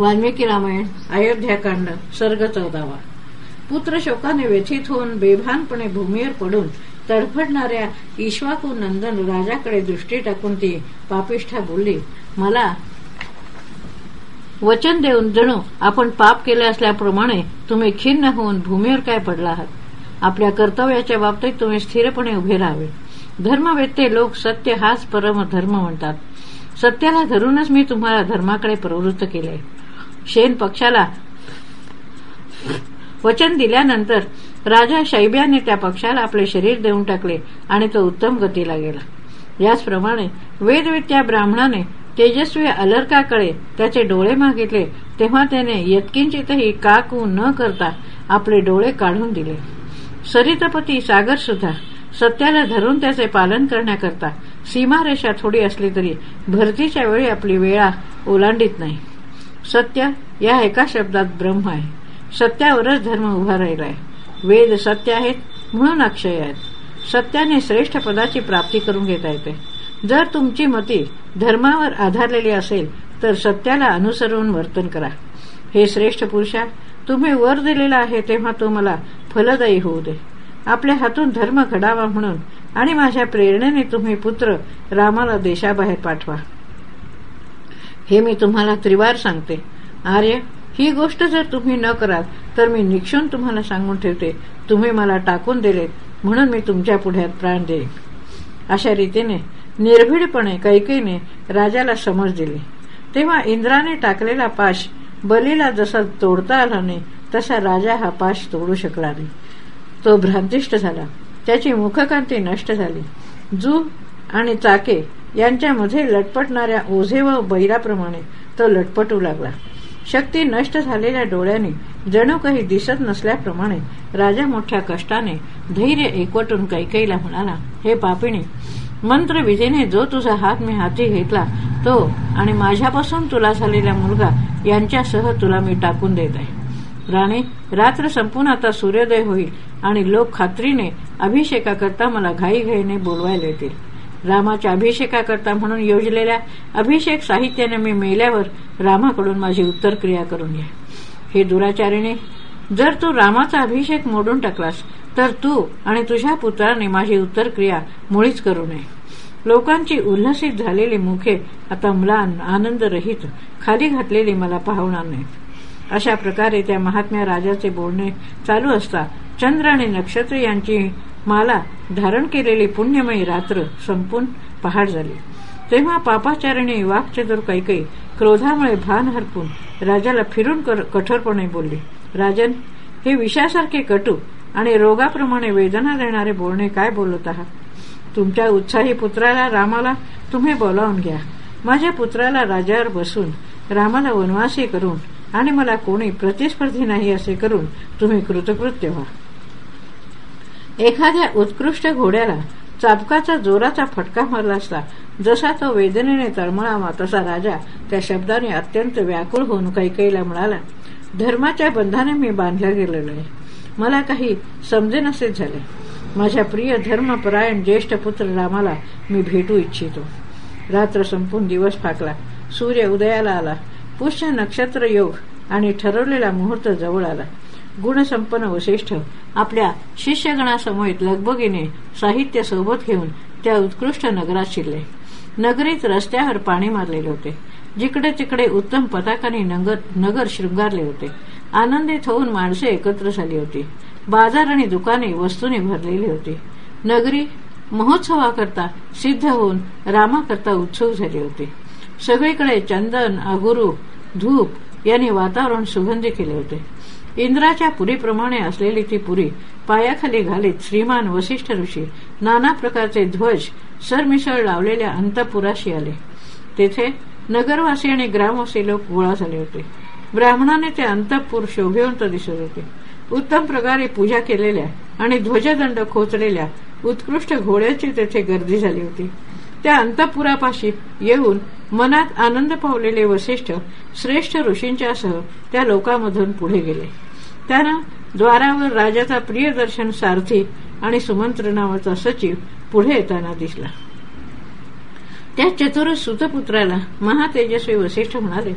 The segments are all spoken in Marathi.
वाल्मिकी रामायण अयोध्याकांड सर्ग चौदावा. पुत्र शोकाने व्यथित होऊन बेभानपणे भूमीवर पडून तडफडणाऱ्या ईश्वाकू नंदन राजाकडे दृष्टी टाकून ती पापिष्ठा बोलली मला वचन देऊन जणू आपण पाप केले असल्याप्रमाणे तुम्ही खिन्न होऊन भूमीवर काय पडला आहात? आपल्या कर्तव्याच्या बाबतीत तुम्ही स्थिरपणे उभे राहावे. धर्मवेत्ते लोक सत्य हाच परम धर्म म्हणतात. सत्याला धरूनच मी तुम्हाला धर्माकडे प्रवृत्त केले. शेन पक्षाला वचन दिल्यानंतर राजा शैब्याने त्या पक्षाला आपले शरीर देऊन टाकले आणि तो उत्तम गतीला गेला. याचप्रमाणे वेदविद्या ब्राह्मणाने तेजस्वी अलर्काकडे त्याचे डोळे मागितले तेव्हा त्याने यत्किंचितही काकू न करता आपले डोळे काढून दिले. सरितपती सागर सुद्धा सत्याला धरून त्याचे पालन करण्याकरता सीमारेषा थोडी असली तरी भरतीच्या वेळी आपली वेळा ओलांडीत नाही. सत्य या एका शब्दात ब्रह्म आहे. सत्यावरच धर्म उभा राहिला आहे. वेद सत्य आहेत म्हणून अक्षय आहेत. सत्याने श्रेष्ठ पदाची प्राप्ती करून घेता येते. जर तुमची मती धर्मावर आधारलेली असेल तर सत्याला अनुसरून वर्तन करा. हे श्रेष्ठ पुरुषा तुम्ही वर दिलेला आहे तेव्हा तो मला फलदायी होऊ दे. आपल्या हातून धर्म घडावा म्हणून आणि माझ्या प्रेरणेने तुम्ही पुत्र रामाला देशाबाहेर पाठवा. हे मी तुम्हाला त्रिवार सांगते. आर्य ही गोष्ट जर तुम्ही न कराल तर मी निक्षून तुम्हाला सांगून ठेवते. तुम्ही मला टाकून दिलेत म्हणून मी तुमच्या पुढ्यात प्राण देईन. अशा रीतीने निर्भीडपणे कैकेने राजाला समज दिली. तेव्हा इंद्राने टाकलेला पाश बलीला जसा तोडता आला नाही तसा राजा हा पाश तोडू शकला नाही. तो भ्रांतिष्ट झाला. त्याची मुखकांती नष्ट झाली. जू आणि चाके यांच्यामध्ये लटपटणाऱ्या ओझे व बैराप्रमाणे तो लटपटू लागला. शक्ती नष्ट झालेल्या डोळ्याने जणू काही दिसत नसल्याप्रमाणे राजा मोठ्या कष्टाने धैर्य एकवटून कैकईला म्हणाला हे पापिणी मंत्रविधीने जो तुझा हात मी हाती घेतला तो आणि माझ्यापासून तुला झालेला मुलगा यांच्यासह तुला मी टाकून देत आहे. राणे रात्र संपून आता सूर्योदय होईल आणि लोक खात्रीने अभिषेकाकरता मला घाईघाईने बोलवायला येतील. रामाच्या अभिषेकाकरता म्हणून योजलेल्या अभिषेक साहित्याने मी मेल्यावर रामाकडून माझी उत्तर क्रिया करून घ्या हे दुराचारीने जर तू रामाचा अभिषेक मोडून टाकलास तर तू आणि तुझ्या पुत्राने माझी उत्तर क्रिया मुळीच करू नये. लोकांची उल्हसित झालेली मुखे आता म्लान आनंदरहित खाली घातलेली मला पाहणार नाहीत. अशा प्रकारे त्या महात्म्या राजाचे बोलणे चालू असता चंद्र आणि नक्षत्र यांची माला धारण केलेली पुण्यमयी रात्र संपून पहाड झाली. तेव्हा पापाचारिणी वाकचतुर कैकई क्रोधामुळे भान हरपून राजाला फिरून कठोरपणे बोलली राजन हे विषासारखे कटू आणि रोगाप्रमाणे वेदना देणारे बोलणे काय बोलत आहात? तुमच्या उत्साही पुत्राला रामाला तुम्ही बोलावून घ्या. माझ्या पुत्राला राजावर बसून रामाला वनवासी करून आणि मला कोणी प्रतिस्पर्धी नाही असे करून तुम्ही कृतकृत्य व्हा. एखाद्या उत्कृष्ट घोड्याला चापकाचा जोराचा फटका मारला असला जसा तो वेदनेने तळमळावा तसा राजा त्या शब्दाने अत्यंत व्याकुळ होऊन कैकईला म्हणाला धर्माच्या बंधाने मी बांधल्या गेलेलो आहे. मला काही समजेनसे झाले. माझ्या प्रिय धर्मपरायण ज्येष्ठ पुत्र रामाला मी भेटू इच्छितो. रात्र संपून दिवस फाकला. सूर्य उदयाला आला. पुष्य नक्षत्र योग आणि ठरवलेला मुहूर्त जवळ आला. गुणसंपन्न वशिष्ठ आपल्या शिष्यगणासमोर लगबगीने साहित्य सोबत घेऊन त्या उत्कृष्ट नगरात शिरले. नगरीत रस्त्यावर पाणी मारलेले होते. जिकडे तिकडे उत्तम पताकाने नगर शृंगारले होते. आनंदित होऊन माणसे एकत्र झाली होती. बाजार आणि दुकाने वस्तूने भरलेली होती. नगरी महोत्सवाकरता सिद्ध होऊन रामाकरता उत्सुक झाली होती. सगळीकडे चंदन अगुरू धूप यांनी वातावरण सुगंधी केले होते. इंद्राच्या पुरीप्रमाणे असलेली ती पुरी पायाखाली घालीत श्रीमान वसिष्ठ ऋषी नाना प्रकारचे ध्वज सरमिसळ लावलेल्या अंतपुराशी आले. तेथे नगरवासी आणि ग्रामवासी लोक गोळा झाले होते. ब्राह्मणाने ते अंतपूर शोभेवंत दिसत होते. उत्तम प्रकारे पूजा केलेल्या आणि ध्वजदंड खोचलेल्या उत्कृष्ट घोड्याची तेथे गर्दी झाली होती. त्या अंतपुरापाशी येऊन मनात आनंद पावलेले वसिष्ठ श्रेष्ठ ऋषींच्यासह त्या लोकांमधून पुढे गेले. त्यानं द्वारावर राजाचा प्रियदर्शन सारथी आणि सुमंत्र नावाचा सचिव पुढे येताना दिसला. त्या चतुर सुतपुत्राला महातेजस्वी वसिष्ठ म्हणाले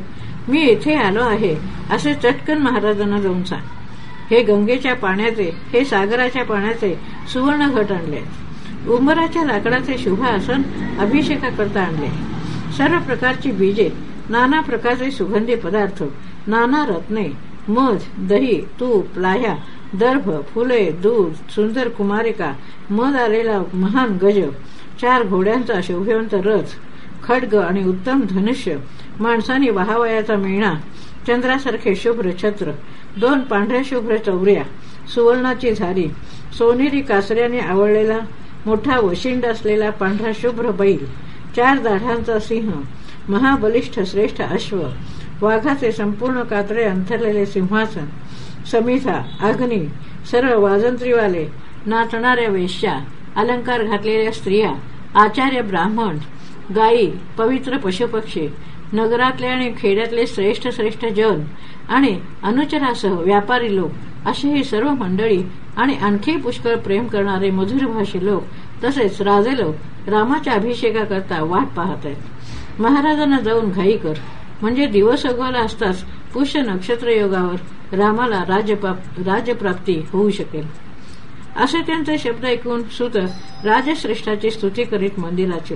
मी येथे आलो आहे असे चटकन महाराजांना जाऊन सांग. हे गंगेच्या पाण्याचे हे सागराच्या पाण्याचे सुवर्ण घट आणले. उंबराच्या लाकडाचे शुभ आसन अभिषेकाकरता आणले. सर्व प्रकारची बीजे नाना प्रकारचे सुगंधी पदार्थ नाना रत्ने मध दही तूप लाह्या दर्भ फुले दूध सुंदर कुमारिका मध आलेला महान गज चार घोड्यांचा शोभवंत रथ खडग आणि उत्तम धनुष्य माणसाने वाहावयाचा मेणा चंद्रासारखे शुभ्र छत्र दोन पांढऱ्या शुभ्र चौऱ्या सुवर्णाची झारी सोनेरी कासऱ्याने आवडलेला मोठा वशिंड असलेला पांढरा शुभ्र बैल चार दाढांचा सिंह महाबलिष्ठ श्रेष्ठ अश्व वाघाचे संपूर्ण कात्रे अंथरलेले सिंहासन समिधा अग्नी सर्व वाजंत्रीवाले नाचणाऱ्या वेश्या अलंकार घातलेल्या स्त्रिया आचार्य ब्राह्मण गायी पवित्र पशुपक्षी नगरातले आणि खेड्यातले श्रेष्ठ श्रेष्ठ जन आणि अनुचरासह व्यापारी लोक अशी ही सर्व मंडळी आणि आणखी पुष्कळ प्रेम करणारे मधुरभाषी लोक तसेच राजे लोक रामाच्या अभिषेकाकरता वाट पाहत आहेत. महाराजांना जाऊन घाई कर. म्हणजे दिवस उगवला असताच पुष्य नक्षत्र योगावर रामाला राज्यप्राप्ती होऊ शकेल. असे त्यांचे शब्द ऐकून सुत राजश्रेष्ठाची स्तुती करीत मंदिरात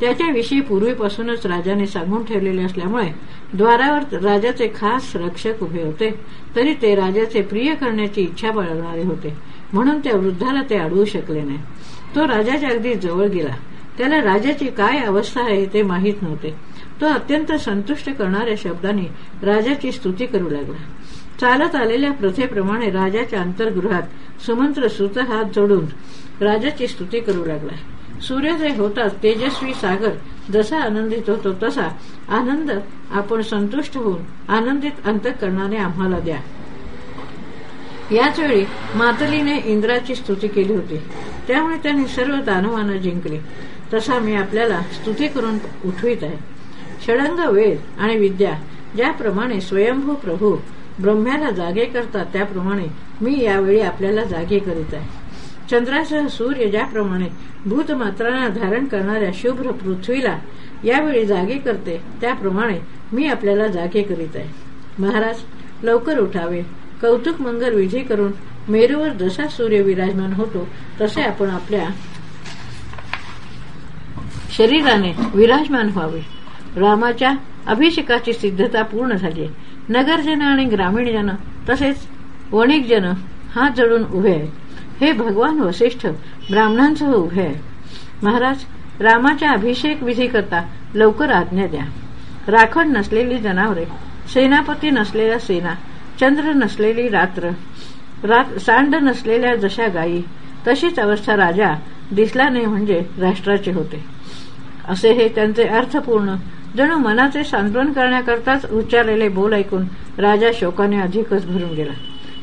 त्याच्याविषयी पूर्वीपासूनच राजाने सांगून ठेवलेले असल्यामुळे द्वारावर राजाचे खास रक्षक उभे होते. तरी ते राजाचे प्रिय करण्याची इच्छा बाळगणारे होते. म्हणून त्या वृद्धाला ते अडवू शकले नाही. तो राजाच्या अगदी जवळ गेला. त्याला राजाची काय अवस्था आहे ते माहीत नव्हते. तो अत्यंत संतुष्ट करणाऱ्या शब्दांनी राजाची स्तुती करू लागला. चालत आलेल्या प्रथेप्रमाणे राजाच्या अंतर्गृहात सुमंत्र सुत हात जोडून राजाची स्तुती करू लागला. सूर्योदय होताच तेजस्वी सागर जसा आनंदित होतो तसा आनंद आपण संतुष्ट होऊन आनंदित अंतकरणाने आम्हाला द्या. याच वेळी मातलीने इंद्राची स्तुती केली होती. त्यामुळे त्यांनी सर्व दानवानं जिंकले. तसा मी आपल्याला स्तुती करून उठवित आहे. षडंग वेद आणि विद्या ज्याप्रमाणे स्वयंभू प्रभू ब्रह्म्याला जागे करतात त्याप्रमाणे मी यावेळी आपल्याला जागे करीत आहे. चंद्रासह सूर्य ज्याप्रमाणे भूतमात्रांना धारण करणाऱ्या शुभ्र पृथ्वीला यावेळी जागे करते त्याप्रमाणे मी आपल्याला जागे करीत आहे. महाराज लवकर उठावे. कौतुक मंगल विधी करून मेरूवर जसा सूर्य विराजमान होतो तसे आपण आपल्या शरीराने विराजमान व्हावे. रामाच्या अभिषेकाची सिद्धता पूर्ण झाली. नगरजन आणि ग्रामीण जन तसेच वणिक जन हात जडून उभे आहेत. हे भगवान वसिष्ठ ब्राह्मणांसह उभे आहेत. महाराज रामाच्या अभिषेक विधी करता लवकर आज्ञा द्या. राखण नसलेली जनावरे सेनापती नसलेल्या सेना चंद्र नसलेली रात्र सांड नसलेल्या जशा गायी तशीच अवस्था राजा दिसला नाही म्हणजे राष्ट्राचे होते. असे हे त्यांचे अर्थपूर्ण जणू मनाचे सांत्वन करण्याकरताच उच्चारलेले बोल ऐकून राजा शोकाने अधिकच भरून गेला.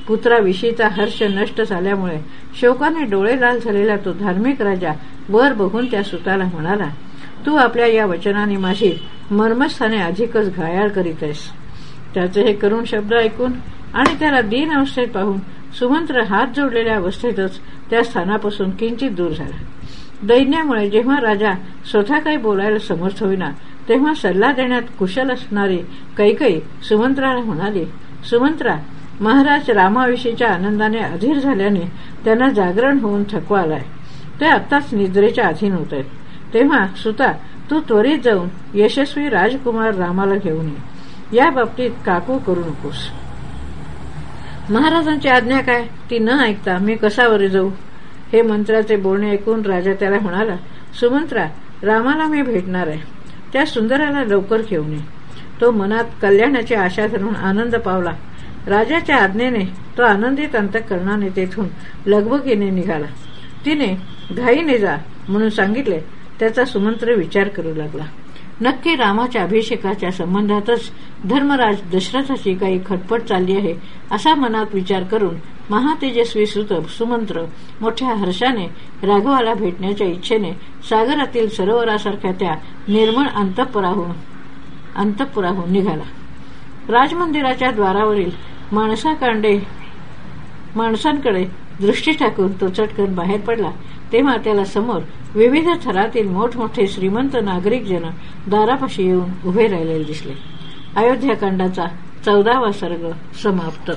पुत्राविषयीचा हर्ष नष्ट झाल्यामुळे शोकाने डोळे लाल झालेला तो धार्मिक राजा वर बघून त्या सुताला म्हणाला तू आपल्या या वचनाने माझी मर्मस्थाने अधिकच घायाळ करीत आहेस. त्याचे हे करुण शब्द ऐकून आणि त्याला दीन अवस्थेत पाहून सुमंत्र हात जोडलेल्या अवस्थेतच त्या स्थानापासून किंचित दूर झाला. दैन्यामुळे जेव्हा राजा स्वतः काही बोलायला समर्थ होईना तेव्हा सल्ला देण्यात कुशल असणारे कैकई सुमंत्राला म्हणाले सुमंत्रा महाराज रामाविषयीच्या आनंदाने अधीर झाल्याने त्यांना जागरण होऊन थकवा आलाय. ते आत्ताच निद्रेच्या अधीन होत आहेत. तेव्हा सुता तू त्वरित जाऊन यशस्वी राजकुमार रामाला घेऊन ये. या बाबतीत काकू करू नकोस. महाराजांची आज्ञा काय? ती न ऐकता मी कसावर जाऊ? हे मंत्राचे बोलणे ऐकून राजा त्याला म्हणाला सुमंत्रा रामाला मी भेटणार आहे. त्या सुंदराला लवकर घेऊन ये. तो मनात कल्याणाची आशा धरून आनंद पावला. राजाच्या आज्ञेने तो आनंदित अंतकरणाने तेथून लगबगीने निघाला. तिने घाईने जा म्हणून सांगितले. त्याचा सुमंत्र विचार करू लागला. नक्की रामाच्या अभिषेकाच्या संबंधातच धर्मराज दशरथाची काही खटपट चालली आहे असा मनात विचार करून महातेजस्वी सुत सुमंत्र मोठ्या हर्षाने राघवाला भेटण्याच्या इच्छेने सागरातील सरोवरासारख्या त्या निर्मळ अंतपुराहून अंतपुराहून निघाला. राजमंदिराच्या द्वारावरील माणसाकांडे माणसांकडे दृष्टी टाकून तो चटकन बाहेर पडला. तेव्हा त्याला समोर विविध थरातील मोठमोठे श्रीमंत नागरिक जन दारापाशी येऊन उभे राहिलेले दिसले. अयोध्याकांडाचा चौदावा सर्ग समाप्त.